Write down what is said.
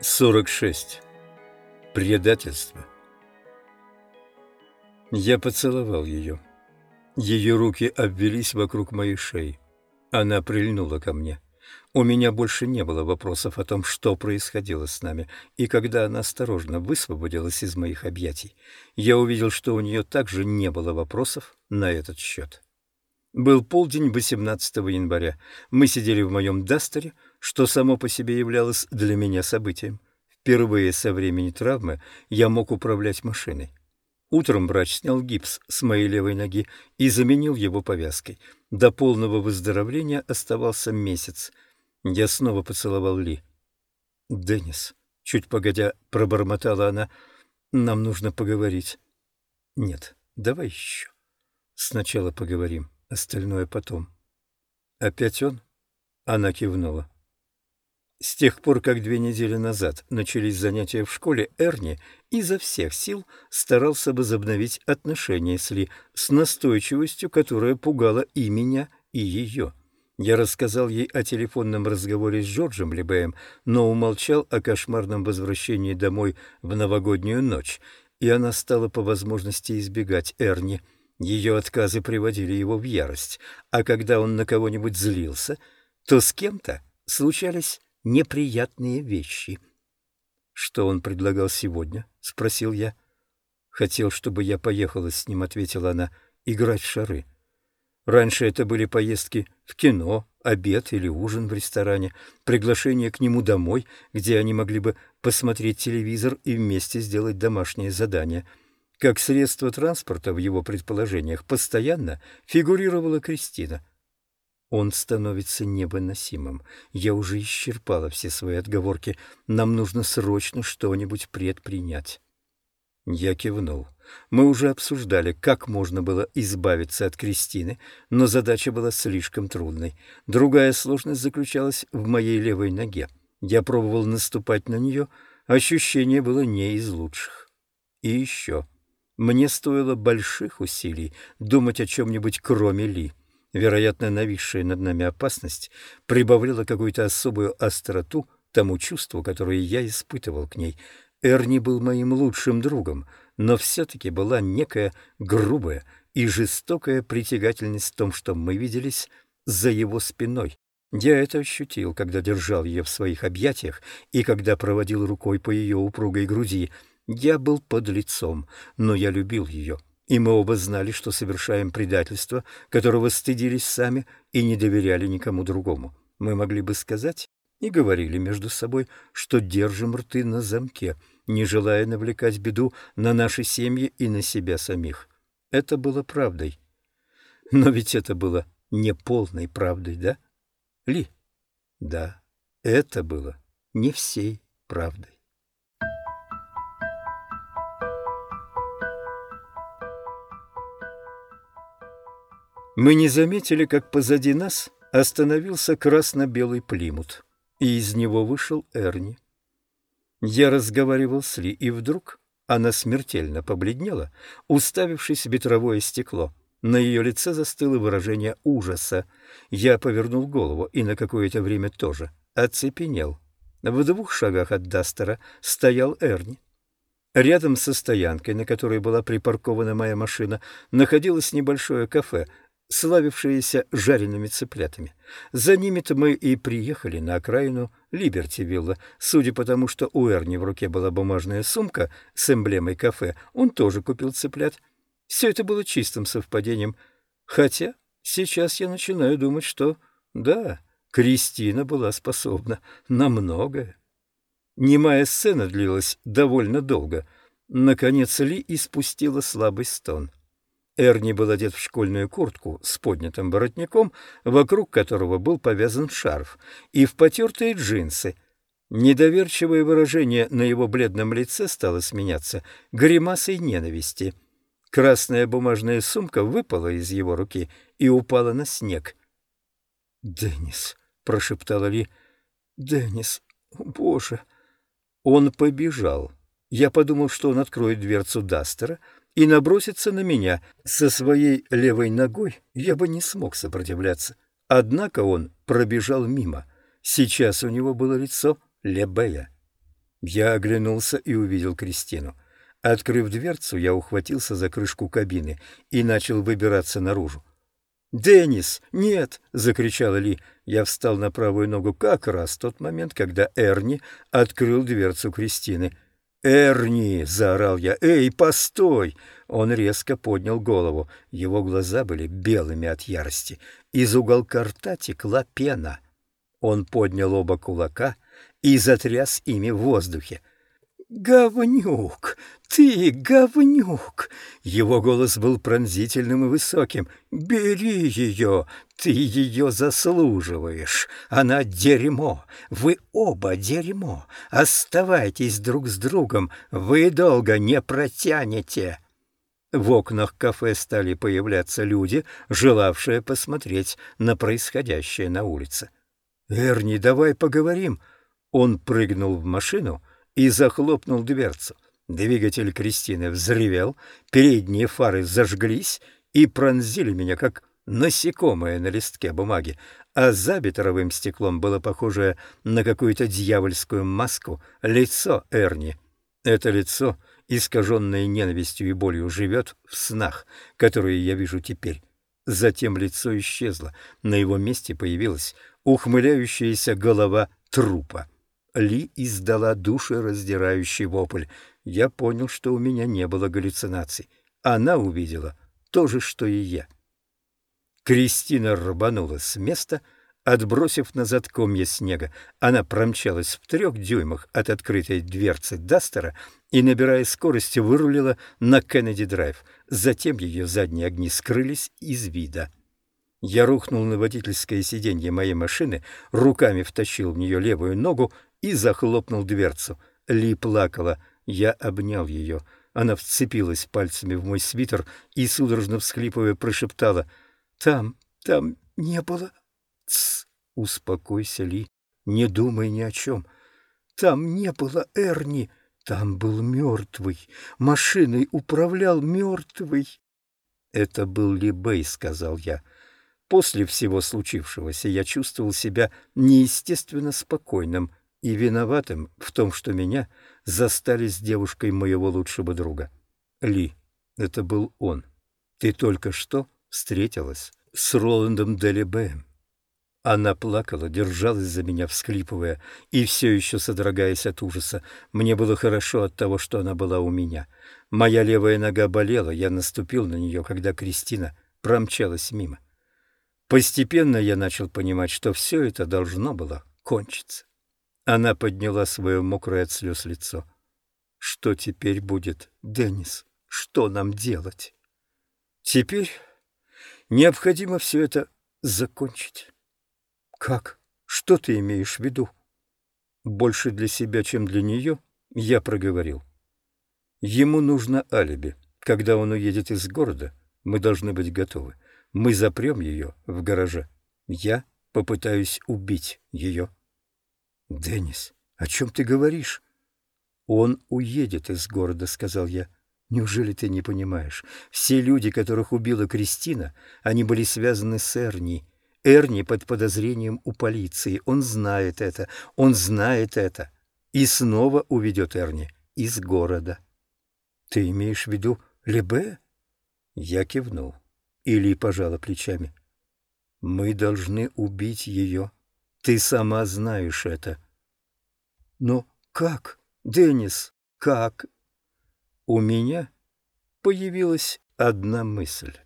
46. Предательство. Я поцеловал ее. Ее руки обвелись вокруг моей шеи. Она прильнула ко мне. У меня больше не было вопросов о том, что происходило с нами, и когда она осторожно высвободилась из моих объятий, я увидел, что у нее также не было вопросов на этот счет. Был полдень 18 января. Мы сидели в моем Дастере, что само по себе являлось для меня событием. Впервые со времени травмы я мог управлять машиной. Утром врач снял гипс с моей левой ноги и заменил его повязкой. До полного выздоровления оставался месяц. Я снова поцеловал Ли. «Деннис», — чуть погодя пробормотала она, — «нам нужно поговорить». «Нет, давай еще. Сначала поговорим, остальное потом». «Опять он?» Она кивнула. С тех пор, как две недели назад начались занятия в школе, Эрни изо всех сил старался возобновить отношения с Ли с настойчивостью, которая пугала и меня, и ее. Я рассказал ей о телефонном разговоре с Джорджем Либеем, но умолчал о кошмарном возвращении домой в новогоднюю ночь, и она стала по возможности избегать Эрни. Ее отказы приводили его в ярость, а когда он на кого-нибудь злился, то с кем-то случались неприятные вещи. «Что он предлагал сегодня?» — спросил я. «Хотел, чтобы я поехала с ним», — ответила она, — «играть в шары». Раньше это были поездки в кино, обед или ужин в ресторане, приглашение к нему домой, где они могли бы посмотреть телевизор и вместе сделать домашнее задание. Как средство транспорта в его предположениях постоянно фигурировала Кристина — он становится невыносимым. Я уже исчерпала все свои отговорки. Нам нужно срочно что-нибудь предпринять. Я кивнул. Мы уже обсуждали, как можно было избавиться от Кристины, но задача была слишком трудной. Другая сложность заключалась в моей левой ноге. Я пробовал наступать на нее, ощущение было не из лучших. И еще. Мне стоило больших усилий думать о чем-нибудь кроме Ли. Вероятно, нависшая над нами опасность прибавляла какую-то особую остроту тому чувству, которое я испытывал к ней. Эрни был моим лучшим другом, но все-таки была некая грубая и жестокая притягательность в том, что мы виделись за его спиной. Я это ощутил, когда держал ее в своих объятиях и когда проводил рукой по ее упругой груди. Я был под лицом, но я любил ее и мы оба знали, что совершаем предательство, которого стыдились сами и не доверяли никому другому. Мы могли бы сказать и говорили между собой, что держим рты на замке, не желая навлекать беду на наши семьи и на себя самих. Это было правдой. Но ведь это было не полной правдой, да? Ли? Да, это было не всей правдой. Мы не заметили, как позади нас остановился красно-белый плимут, и из него вышел Эрни. Я разговаривал с Ли, и вдруг она смертельно побледнела, уставившись в ветровое стекло. На ее лице застыло выражение ужаса. Я повернул голову и на какое-то время тоже оцепенел. В двух шагах от Дастера стоял Эрни. Рядом со стоянкой, на которой была припаркована моя машина, находилось небольшое кафе, славившиеся жареными цыплятами. За ними-то мы и приехали на окраину Либертивилла. Судя по тому, что у Эрни в руке была бумажная сумка с эмблемой кафе, он тоже купил цыплят. Все это было чистым совпадением. Хотя сейчас я начинаю думать, что да, Кристина была способна на многое. Немая сцена длилась довольно долго. Наконец Ли испустила слабый стон — Эрни был одет в школьную куртку с поднятым воротником, вокруг которого был повязан шарф, и в потертые джинсы. Недоверчивое выражение на его бледном лице стало сменяться гримасой ненависти. Красная бумажная сумка выпала из его руки и упала на снег. «Деннис», — прошептала Ли, — «Деннис, боже!» Он побежал. Я подумал, что он откроет дверцу Дастера, — и наброситься на меня. Со своей левой ногой я бы не смог сопротивляться. Однако он пробежал мимо. Сейчас у него было лицо Лебея. Я оглянулся и увидел Кристину. Открыв дверцу, я ухватился за крышку кабины и начал выбираться наружу. «Деннис, нет!» — закричала Ли. Я встал на правую ногу как раз в тот момент, когда Эрни открыл дверцу Кристины. «Эрни!» — заорал я. «Эй, постой!» Он резко поднял голову. Его глаза были белыми от ярости. Из уголка рта текла пена. Он поднял оба кулака и затряс ими в воздухе. «Говнюк! Ты говнюк!» Его голос был пронзительным и высоким. «Бери ее! Ты ее заслуживаешь! Она дерьмо! Вы оба дерьмо! Оставайтесь друг с другом! Вы долго не протянете!» В окнах кафе стали появляться люди, желавшие посмотреть на происходящее на улице. «Эрни, давай поговорим!» Он прыгнул в машину и захлопнул дверцу. Двигатель Кристины взревел, передние фары зажглись и пронзили меня, как насекомое на листке бумаги, а за ветровым стеклом было похоже на какую-то дьявольскую маску лицо Эрни. Это лицо, искаженное ненавистью и болью, живет в снах, которые я вижу теперь. Затем лицо исчезло, на его месте появилась ухмыляющаяся голова трупа. Ли издала душераздирающий вопль. Я понял, что у меня не было галлюцинаций. Она увидела то же, что и я. Кристина рванула с места, отбросив назад комья снега. Она промчалась в трех дюймах от открытой дверцы Дастера и, набирая скорость, вырулила на Кеннеди-драйв. Затем ее задние огни скрылись из вида. Я рухнул на водительское сиденье моей машины, руками втащил в нее левую ногу и захлопнул дверцу. Ли плакала. Я обнял ее. Она вцепилась пальцами в мой свитер и, судорожно всхлипывая, прошептала. «Там, там не было...» «Тсс, успокойся, Ли, не думай ни о чем. Там не было Эрни, там был мертвый. Машиной управлял мертвый». «Это был Ли Бэй», — сказал я. После всего случившегося я чувствовал себя неестественно спокойным и виноватым в том, что меня застали с девушкой моего лучшего друга. Ли, это был он. Ты только что встретилась с Роландом Делибеем. Она плакала, держалась за меня, всхлипывая, и все еще содрогаясь от ужаса. Мне было хорошо от того, что она была у меня. Моя левая нога болела, я наступил на нее, когда Кристина промчалась мимо. Постепенно я начал понимать, что все это должно было кончиться. Она подняла свое мокрое от слез лицо. «Что теперь будет, Деннис? Что нам делать?» «Теперь необходимо все это закончить». «Как? Что ты имеешь в виду?» Больше для себя, чем для нее, я проговорил. Ему нужно алиби. Когда он уедет из города, мы должны быть готовы. Мы запрем ее в гараже. Я попытаюсь убить ее. — Деннис, о чем ты говоришь? — Он уедет из города, — сказал я. — Неужели ты не понимаешь? Все люди, которых убила Кристина, они были связаны с Эрни. Эрни под подозрением у полиции. Он знает это, он знает это. И снова уведет Эрни из города. — Ты имеешь в виду Лебе? Я кивнул. Или пожала плечами. — Мы должны убить ее. — ты сама знаешь это. Но как, Деннис, как? У меня появилась одна мысль.